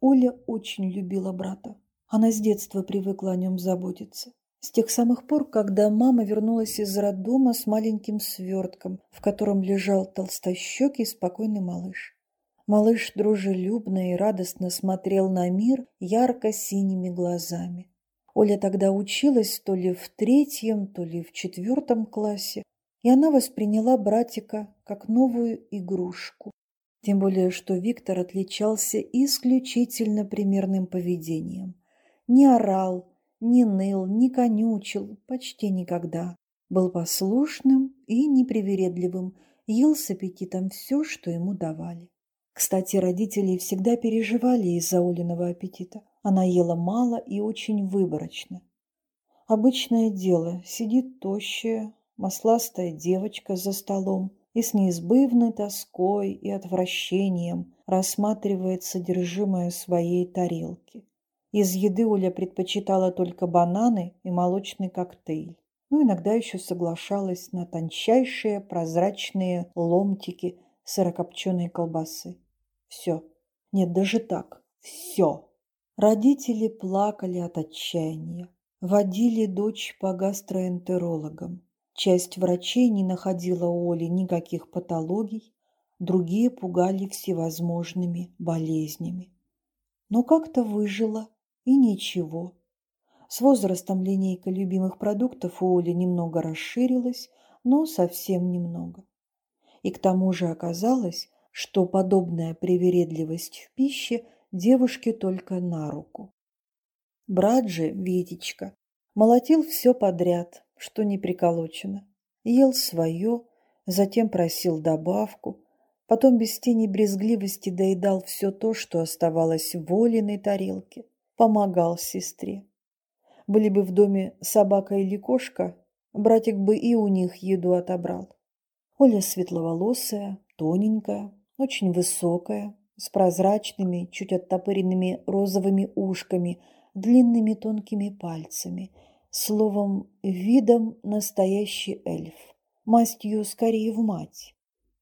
Оля очень любила брата. Она с детства привыкла о нем заботиться. С тех самых пор, когда мама вернулась из роддома с маленьким свертком, в котором лежал толстощекий спокойный малыш. Малыш дружелюбно и радостно смотрел на мир ярко-синими глазами. Оля тогда училась то ли в третьем, то ли в четвертом классе, и она восприняла братика как новую игрушку. Тем более, что Виктор отличался исключительно примерным поведением. Не орал, не ныл, не конючил, почти никогда. Был послушным и непривередливым, ел с аппетитом все, что ему давали. Кстати, родители всегда переживали из-за Олиного аппетита. Она ела мало и очень выборочно. Обычное дело, сидит тощая, масластая девочка за столом и с неизбывной тоской и отвращением рассматривает содержимое своей тарелки. Из еды Оля предпочитала только бананы и молочный коктейль. Ну, иногда еще соглашалась на тончайшие прозрачные ломтики сырокопченой колбасы. Все. Нет, даже так. Все. Родители плакали от отчаяния. Водили дочь по гастроэнтерологам. Часть врачей не находила у Оли никаких патологий, другие пугали всевозможными болезнями. Но как-то выжила, и ничего. С возрастом линейка любимых продуктов у Оли немного расширилась, но совсем немного. И к тому же оказалось, что подобная привередливость в пище девушке только на руку. Брат же, Витечка, молотил все подряд, что не приколочено. Ел свое, затем просил добавку, потом без тени брезгливости доедал все то, что оставалось в Олиной тарелке, помогал сестре. Были бы в доме собака или кошка, братик бы и у них еду отобрал. Оля светловолосая, тоненькая, очень высокая, с прозрачными, чуть оттопыренными розовыми ушками, длинными тонкими пальцами, словом, видом настоящий эльф, мастью скорее в мать.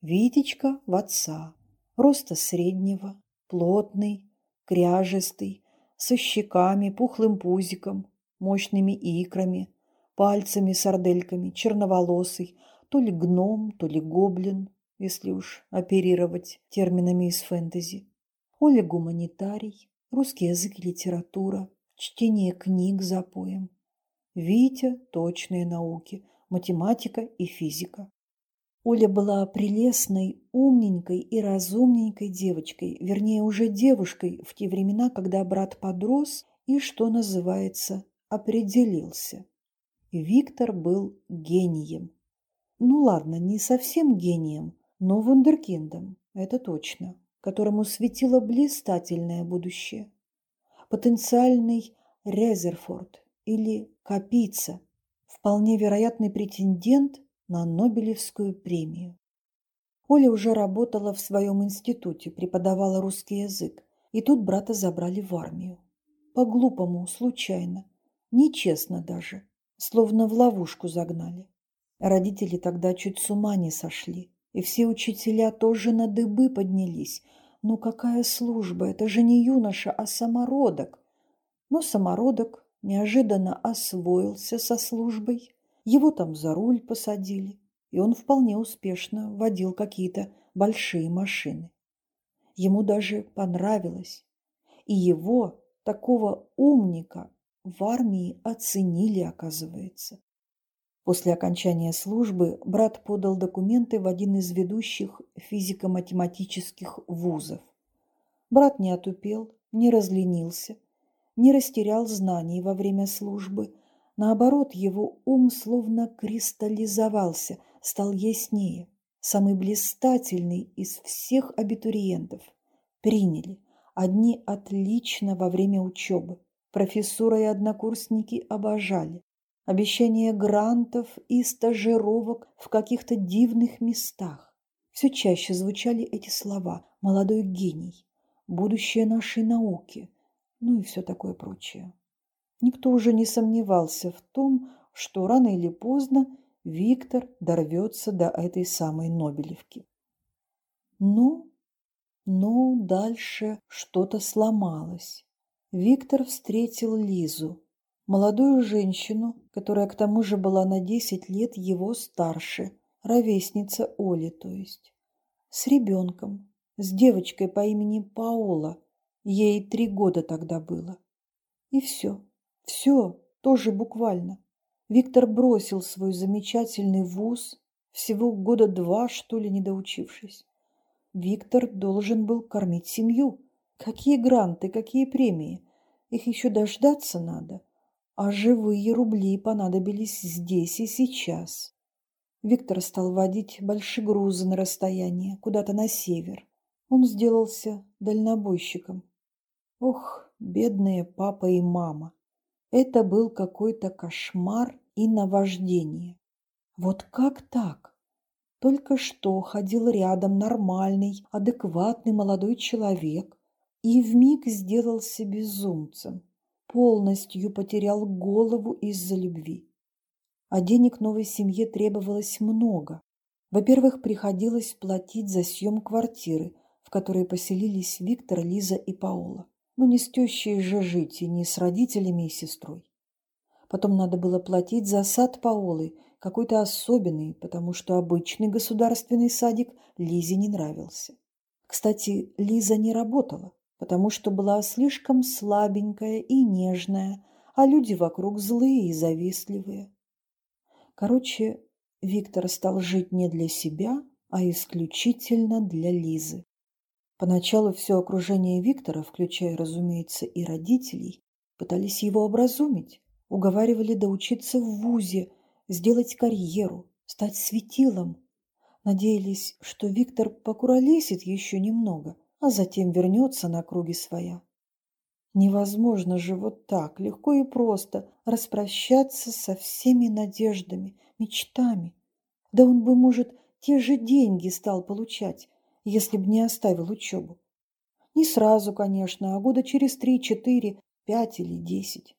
Витечка в отца, роста среднего, плотный, кряжестый, со щеками, пухлым пузиком, мощными икрами, пальцами-сардельками, черноволосый, то ли гном, то ли гоблин, если уж оперировать терминами из фэнтези. Оля гуманитарий, русский язык и литература, чтение книг за поем. Витя – точные науки, математика и физика. Оля была прелестной, умненькой и разумненькой девочкой, вернее, уже девушкой в те времена, когда брат подрос и, что называется, определился. Виктор был гением. Ну ладно, не совсем гением, но вундеркиндом, это точно, которому светило блистательное будущее. Потенциальный Резерфорд или Капица, вполне вероятный претендент на Нобелевскую премию. Оля уже работала в своем институте, преподавала русский язык, и тут брата забрали в армию. По-глупому, случайно, нечестно даже, словно в ловушку загнали. Родители тогда чуть с ума не сошли. И все учителя тоже на дыбы поднялись. Ну какая служба? Это же не юноша, а самородок. Но самородок неожиданно освоился со службой. Его там за руль посадили, и он вполне успешно водил какие-то большие машины. Ему даже понравилось. И его, такого умника, в армии оценили, оказывается. После окончания службы брат подал документы в один из ведущих физико-математических вузов. Брат не отупел, не разленился, не растерял знаний во время службы. Наоборот, его ум словно кристаллизовался, стал яснее. Самый блистательный из всех абитуриентов. Приняли. Одни отлично во время учебы. Профессура и однокурсники обожали обещание грантов и стажировок в каких-то дивных местах. Все чаще звучали эти слова «молодой гений», «будущее нашей науки», ну и все такое прочее. Никто уже не сомневался в том, что рано или поздно Виктор дорвется до этой самой Нобелевки. Ну, Но дальше что-то сломалось. Виктор встретил Лизу, молодую женщину, которая к тому же была на десять лет его старше, ровесница Оли, то есть, с ребенком, с девочкой по имени Паола, ей три года тогда было. И все, все, тоже буквально. Виктор бросил свой замечательный вуз, всего года два, что ли, не доучившись. Виктор должен был кормить семью. Какие гранты, какие премии? Их еще дождаться надо. А живые рубли понадобились здесь и сейчас. Виктор стал водить большие грузы на расстояние, куда-то на север. Он сделался дальнобойщиком. Ох, бедные папа и мама. Это был какой-то кошмар и наваждение. Вот как так? Только что ходил рядом нормальный, адекватный молодой человек и вмиг сделался безумцем, полностью потерял голову из-за любви. А денег новой семье требовалось много. Во-первых, приходилось платить за съем квартиры, в которой поселились Виктор, Лиза и Паула. Ну, не с тещей же жить и не с родителями и сестрой. Потом надо было платить за сад Паолы, какой-то особенный, потому что обычный государственный садик Лизе не нравился. Кстати, Лиза не работала, потому что была слишком слабенькая и нежная, а люди вокруг злые и завистливые. Короче, Виктор стал жить не для себя, а исключительно для Лизы. Поначалу все окружение Виктора, включая, разумеется, и родителей, пытались его образумить, уговаривали доучиться в ВУЗе, сделать карьеру, стать светилом. Надеялись, что Виктор покуролесит еще немного, а затем вернется на круги своя. Невозможно же вот так, легко и просто, распрощаться со всеми надеждами, мечтами. Да он бы, может, те же деньги стал получать, если б не оставил учебу. Не сразу, конечно, а года через три, четыре, пять или десять.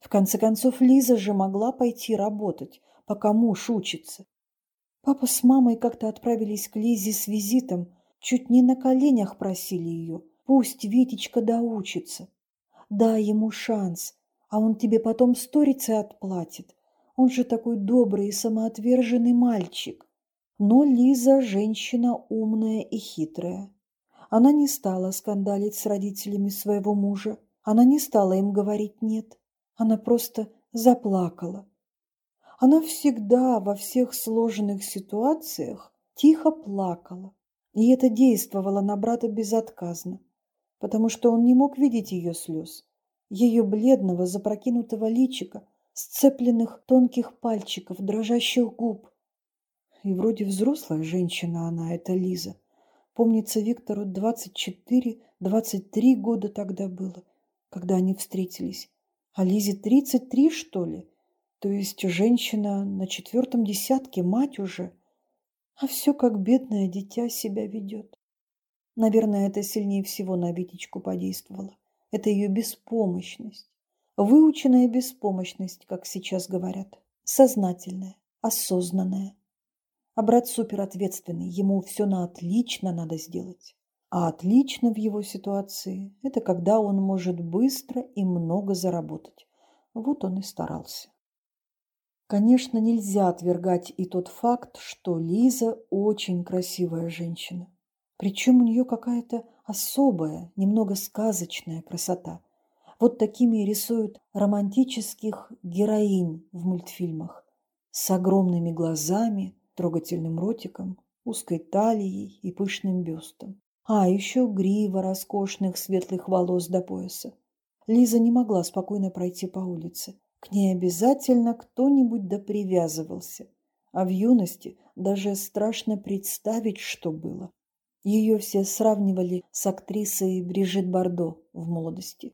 В конце концов, Лиза же могла пойти работать, пока муж учится. Папа с мамой как-то отправились к Лизе с визитом, чуть не на коленях просили ее. Пусть Витечка доучится. Дай ему шанс, а он тебе потом сторицы отплатит. Он же такой добрый и самоотверженный мальчик. Но Лиза – женщина умная и хитрая. Она не стала скандалить с родителями своего мужа. Она не стала им говорить «нет». Она просто заплакала. Она всегда во всех сложных ситуациях тихо плакала. И это действовало на брата безотказно, потому что он не мог видеть ее слез, ее бледного запрокинутого личика, сцепленных тонких пальчиков, дрожащих губ. И вроде взрослая женщина она, это Лиза. Помнится, Виктору 24-23 года тогда было, когда они встретились. А Лизе 33, что ли? То есть женщина на четвертом десятке, мать уже. А все как бедное дитя себя ведет. Наверное, это сильнее всего на Витечку подействовало. Это ее беспомощность. Выученная беспомощность, как сейчас говорят. Сознательная, осознанная. А брат суперответственный, ему все на отлично надо сделать. А отлично в его ситуации – это когда он может быстро и много заработать. Вот он и старался. Конечно, нельзя отвергать и тот факт, что Лиза очень красивая женщина. Причем у нее какая-то особая, немного сказочная красота. Вот такими рисуют романтических героинь в мультфильмах. С огромными глазами, трогательным ротиком, узкой талией и пышным бюстом. А еще грива роскошных светлых волос до пояса. Лиза не могла спокойно пройти по улице. К ней обязательно кто-нибудь да привязывался. А в юности даже страшно представить, что было. Ее все сравнивали с актрисой Брижит Бардо в молодости.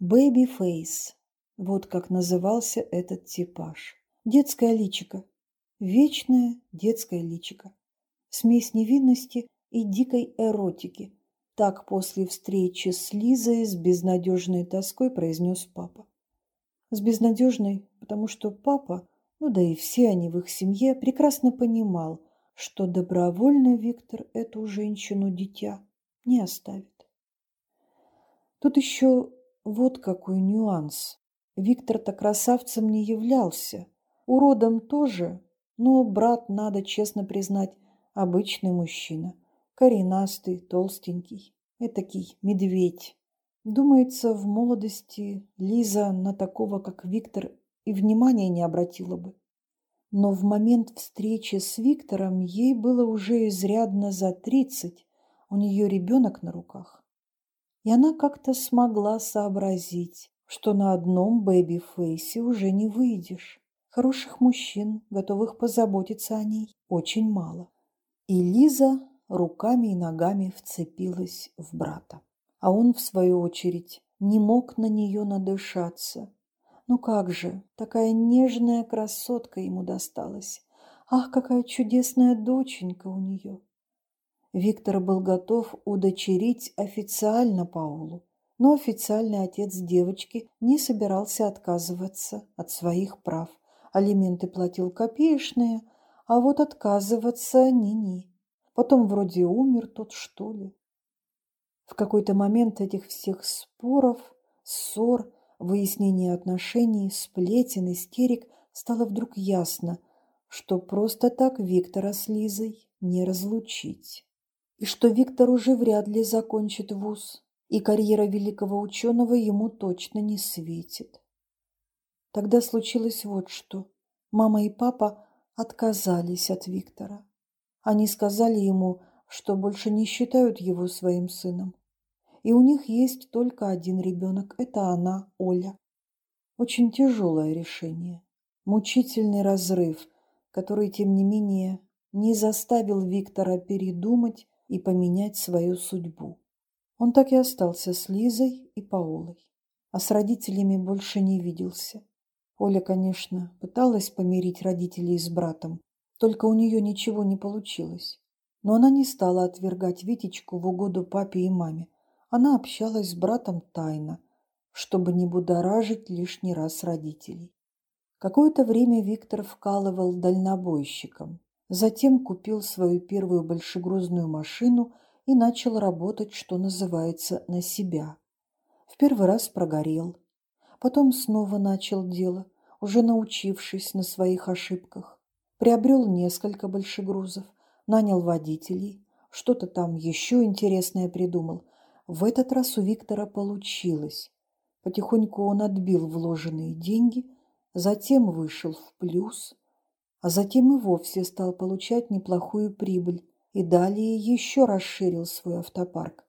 «Бэби Фейс» – вот как назывался этот типаж. Детское личико, Вечное детское личико. Смесь невинности и дикой эротики. Так после встречи с Лизой с безнадежной тоской произнес папа. С безнадежной, потому что папа, ну да и все они в их семье, прекрасно понимал, что добровольно Виктор эту женщину-дитя не оставит. Тут еще вот какой нюанс. Виктор-то красавцем не являлся, уродом тоже, но брат, надо честно признать, обычный мужчина, коренастый, толстенький, этакий медведь. Думается, в молодости Лиза на такого, как Виктор, и внимания не обратила бы. Но в момент встречи с Виктором ей было уже изрядно за тридцать, у нее ребенок на руках. И она как-то смогла сообразить, что на одном бэби-фейсе уже не выйдешь. Хороших мужчин, готовых позаботиться о ней, очень мало. И Лиза руками и ногами вцепилась в брата. А он, в свою очередь, не мог на нее надышаться. Ну как же, такая нежная красотка ему досталась. Ах, какая чудесная доченька у нее. Виктор был готов удочерить официально Паулу, но официальный отец девочки не собирался отказываться от своих прав. Алименты платил копеечные, а вот отказываться ни-ни. Потом вроде умер тот, что ли. В какой-то момент этих всех споров, ссор, выяснения отношений, сплетен, истерик стало вдруг ясно, что просто так Виктора с Лизой не разлучить и что Виктор уже вряд ли закончит вуз, и карьера великого ученого ему точно не светит. Тогда случилось вот что. Мама и папа отказались от Виктора. Они сказали ему, что больше не считают его своим сыном. И у них есть только один ребенок – это она, Оля. Очень тяжелое решение, мучительный разрыв, который, тем не менее, не заставил Виктора передумать и поменять свою судьбу. Он так и остался с Лизой и Паолой, а с родителями больше не виделся. Оля, конечно, пыталась помирить родителей с братом, только у нее ничего не получилось. Но она не стала отвергать Витечку в угоду папе и маме. Она общалась с братом тайно, чтобы не будоражить лишний раз родителей. Какое-то время Виктор вкалывал дальнобойщиком, Затем купил свою первую большегрузную машину и начал работать, что называется, на себя. В первый раз прогорел. Потом снова начал дело, уже научившись на своих ошибках. Приобрел несколько большегрузов, нанял водителей, что-то там еще интересное придумал. В этот раз у Виктора получилось. Потихоньку он отбил вложенные деньги, затем вышел в плюс – а затем и вовсе стал получать неплохую прибыль и далее еще расширил свой автопарк.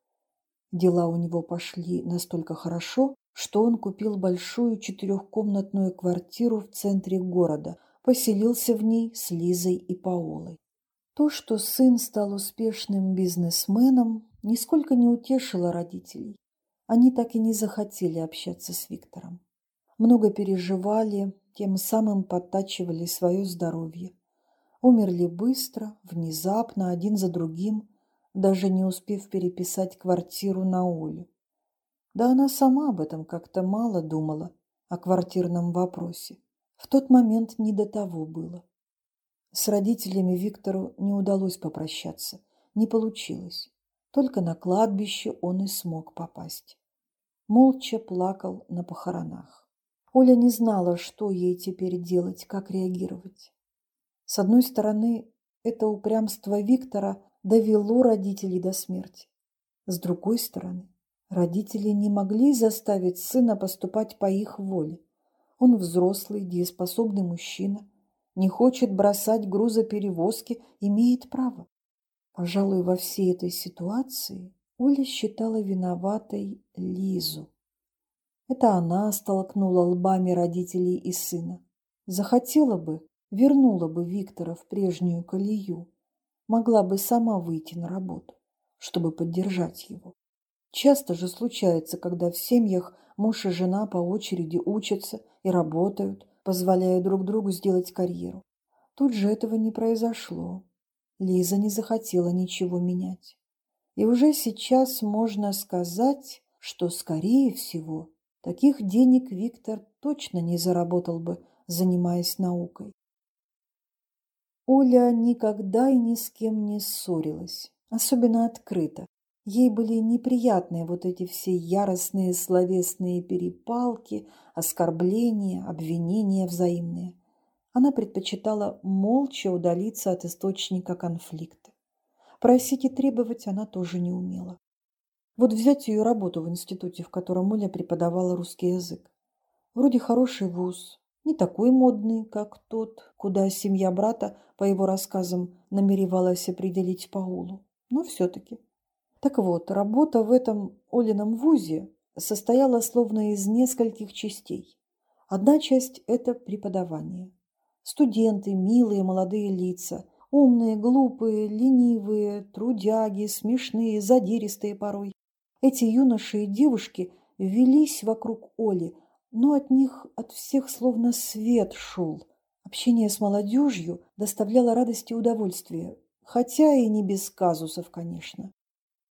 Дела у него пошли настолько хорошо, что он купил большую четырехкомнатную квартиру в центре города, поселился в ней с Лизой и Паолой. То, что сын стал успешным бизнесменом, нисколько не утешило родителей. Они так и не захотели общаться с Виктором. Много переживали, тем самым подтачивали свое здоровье. Умерли быстро, внезапно, один за другим, даже не успев переписать квартиру на Олю. Да она сама об этом как-то мало думала, о квартирном вопросе. В тот момент не до того было. С родителями Виктору не удалось попрощаться, не получилось. Только на кладбище он и смог попасть. Молча плакал на похоронах. Оля не знала, что ей теперь делать, как реагировать. С одной стороны, это упрямство Виктора довело родителей до смерти. С другой стороны, родители не могли заставить сына поступать по их воле. Он взрослый, дееспособный мужчина, не хочет бросать грузоперевозки, имеет право. Пожалуй, во всей этой ситуации Оля считала виноватой Лизу. Это она столкнула лбами родителей и сына. Захотела бы, вернула бы Виктора в прежнюю колею. Могла бы сама выйти на работу, чтобы поддержать его. Часто же случается, когда в семьях муж и жена по очереди учатся и работают, позволяя друг другу сделать карьеру. Тут же этого не произошло. Лиза не захотела ничего менять. И уже сейчас можно сказать, что, скорее всего, Таких денег Виктор точно не заработал бы, занимаясь наукой. Оля никогда и ни с кем не ссорилась, особенно открыто. Ей были неприятны вот эти все яростные словесные перепалки, оскорбления, обвинения взаимные. Она предпочитала молча удалиться от источника конфликта. Просить и требовать она тоже не умела. Вот взять ее работу в институте, в котором Оля преподавала русский язык. Вроде хороший вуз, не такой модный, как тот, куда семья брата, по его рассказам, намеревалась определить Паулу. Но все-таки. Так вот, работа в этом Олином вузе состояла словно из нескольких частей. Одна часть – это преподавание. Студенты, милые молодые лица, умные, глупые, ленивые, трудяги, смешные, задиристые порой. Эти юноши и девушки велись вокруг Оли, но от них от всех словно свет шел. Общение с молодежью доставляло радость и удовольствие, хотя и не без казусов, конечно.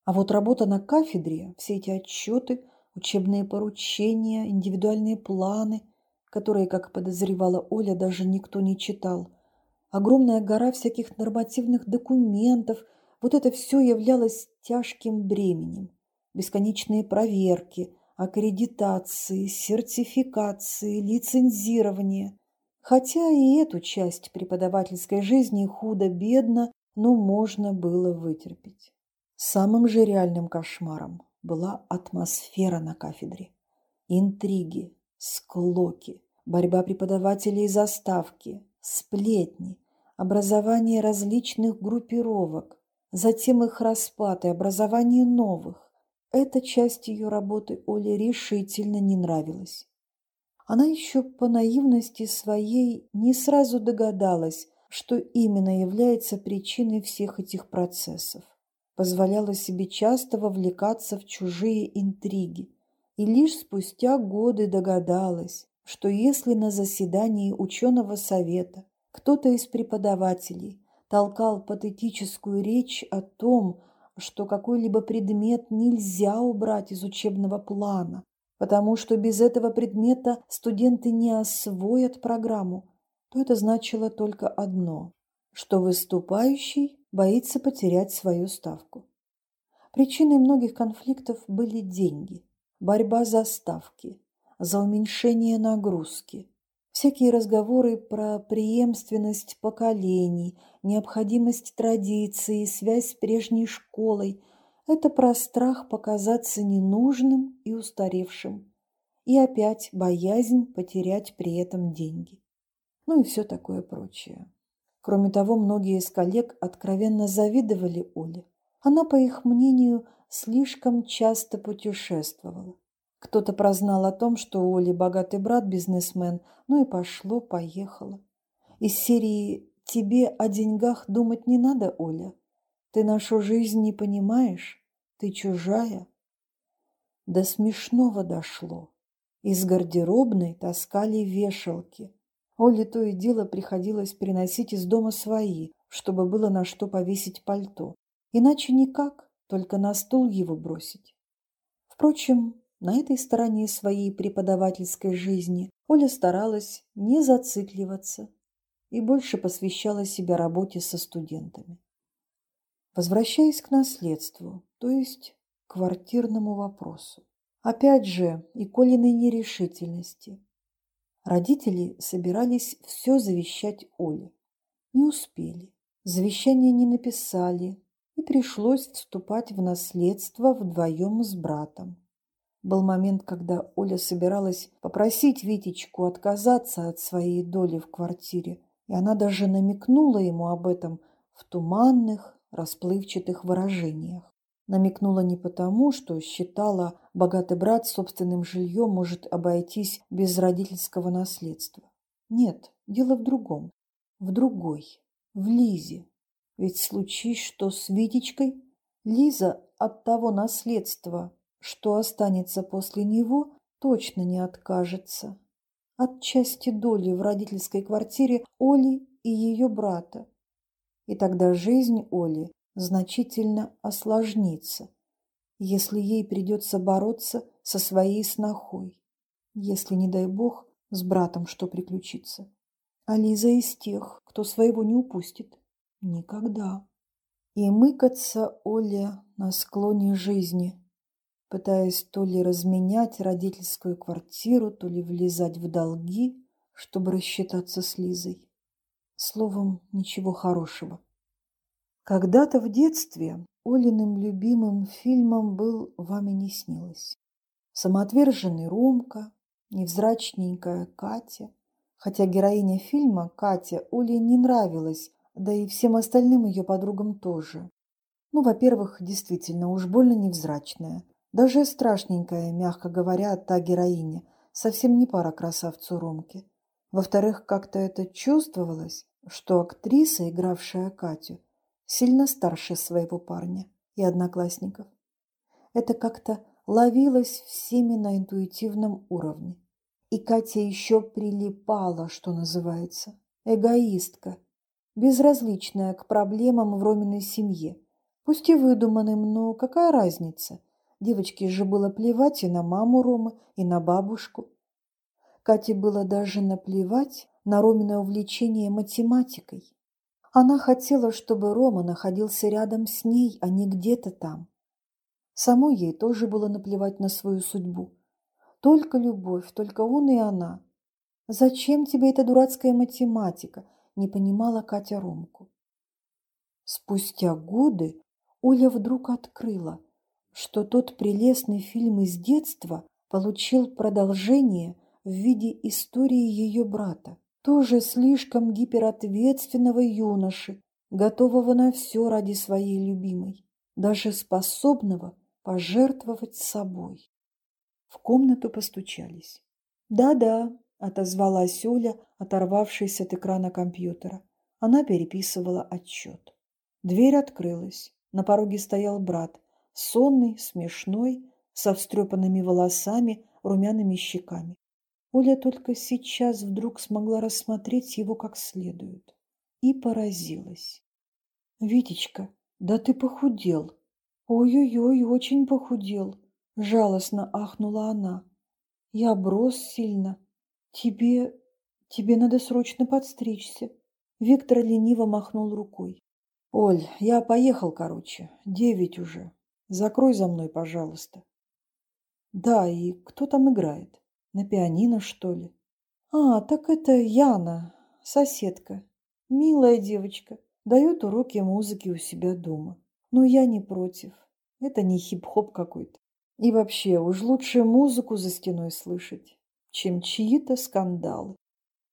А вот работа на кафедре, все эти отчеты, учебные поручения, индивидуальные планы, которые, как подозревала Оля, даже никто не читал, огромная гора всяких нормативных документов, вот это все являлось тяжким бременем. Бесконечные проверки, аккредитации, сертификации, лицензирование. Хотя и эту часть преподавательской жизни худо-бедно, но можно было вытерпеть. Самым же реальным кошмаром была атмосфера на кафедре. Интриги, склоки, борьба преподавателей за ставки, сплетни, образование различных группировок, затем их распад и образование новых. Эта часть ее работы Оле решительно не нравилась. Она еще по наивности своей не сразу догадалась, что именно является причиной всех этих процессов позволяла себе часто вовлекаться в чужие интриги. И лишь спустя годы догадалась, что если на заседании ученого совета кто-то из преподавателей толкал патетическую речь о том, что какой-либо предмет нельзя убрать из учебного плана, потому что без этого предмета студенты не освоят программу, то это значило только одно, что выступающий боится потерять свою ставку. Причиной многих конфликтов были деньги, борьба за ставки, за уменьшение нагрузки, всякие разговоры про преемственность поколений, необходимость традиции, связь с прежней школой – это про страх показаться ненужным и устаревшим, и опять боязнь потерять при этом деньги. Ну и все такое прочее. Кроме того, многие из коллег откровенно завидовали Оле. Она, по их мнению, слишком часто путешествовала. Кто-то прознал о том, что у Оли богатый брат бизнесмен, ну и пошло-поехало. Из серии «Тебе о деньгах думать не надо, Оля. Ты нашу жизнь не понимаешь, ты чужая». До смешного дошло. Из гардеробной таскали вешалки. Оле то и дело приходилось приносить из дома свои, чтобы было на что повесить пальто. Иначе никак, только на стул его бросить. Впрочем, на этой стороне своей преподавательской жизни Оля старалась не зацикливаться и больше посвящала себя работе со студентами. Возвращаясь к наследству, то есть к квартирному вопросу. Опять же, и Колиной нерешительности. Родители собирались все завещать Оле. Не успели. Завещание не написали, и пришлось вступать в наследство вдвоем с братом. Был момент, когда Оля собиралась попросить Витечку отказаться от своей доли в квартире, и она даже намекнула ему об этом в туманных, расплывчатых выражениях. Намекнула не потому, что считала, богатый брат собственным жильем может обойтись без родительского наследства. Нет, дело в другом. В другой. В Лизе. Ведь случись что с Витечкой, Лиза от того наследства, что останется после него, точно не откажется. От части доли в родительской квартире Оли и ее брата. И тогда жизнь Оли значительно осложнится, если ей придется бороться со своей снохой, если, не дай бог, с братом что приключится. А Лиза из тех, кто своего не упустит. Никогда. И мыкаться Оля на склоне жизни, пытаясь то ли разменять родительскую квартиру, то ли влезать в долги, чтобы рассчитаться с Лизой. Словом, ничего хорошего. Когда-то в детстве Олиным любимым фильмом был «Вами не снилось». Самоотверженный Ромка, невзрачненькая Катя. Хотя героиня фильма, Катя, Оле не нравилась, да и всем остальным ее подругам тоже. Ну, во-первых, действительно, уж больно невзрачная. Даже страшненькая, мягко говоря, та героиня. Совсем не пара красавцу Ромки. Во-вторых, как-то это чувствовалось, что актриса, игравшая Катю, сильно старше своего парня и одноклассников. Это как-то ловилось всеми на интуитивном уровне. И Катя еще прилипала, что называется, эгоистка, безразличная к проблемам в Роминой семье, пусть и выдуманным, но какая разница? Девочке же было плевать и на маму Ромы, и на бабушку. Кате было даже наплевать на Роминое увлечение математикой. Она хотела, чтобы Рома находился рядом с ней, а не где-то там. Самой ей тоже было наплевать на свою судьбу. Только любовь, только он и она. Зачем тебе эта дурацкая математика? Не понимала Катя Ромку. Спустя годы Оля вдруг открыла, что тот прелестный фильм из детства получил продолжение в виде истории ее брата, тоже слишком гиперответственного юноши, готового на все ради своей любимой, даже способного пожертвовать собой. В комнату постучались. «Да-да», – отозвалась Оля, оторвавшись от экрана компьютера. Она переписывала отчет. Дверь открылась. На пороге стоял брат, сонный, смешной, со встрепанными волосами, румяными щеками. Оля только сейчас вдруг смогла рассмотреть его как следует. И поразилась. «Витечка, да ты похудел!» «Ой-ой-ой, очень похудел!» – жалостно ахнула она. «Я брос сильно. Тебе... тебе надо срочно подстричься». Виктор лениво махнул рукой. «Оль, я поехал, короче. Девять уже. Закрой за мной, пожалуйста». «Да, и кто там играет?» На пианино, что ли? А, так это Яна, соседка. Милая девочка. Дает уроки музыки у себя дома. Но я не против. Это не хип-хоп какой-то. И вообще, уж лучше музыку за стеной слышать, чем чьи-то скандалы.